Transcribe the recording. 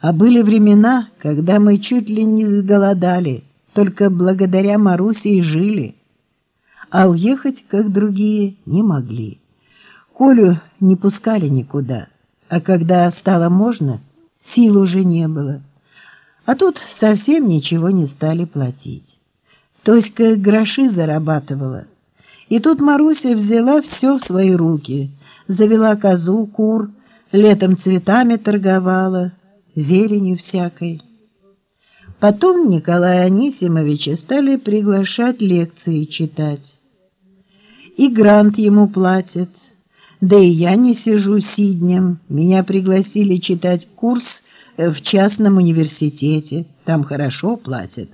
А были времена, когда мы чуть ли не голодали, только благодаря Марусе и жили. А уехать, как другие, не могли. Колю не пускали никуда, а когда стало можно, сил уже не было. А тут совсем ничего не стали платить. Тоська гроши зарабатывала. И тут Маруся взяла все в свои руки, завела козу, кур, летом цветами торговала, зеленью всякой. Потом Николая Анисимовича стали приглашать лекции читать. И грант ему платят. Да и я не сижу сиднем. Меня пригласили читать курс в частном университете. Там хорошо платят.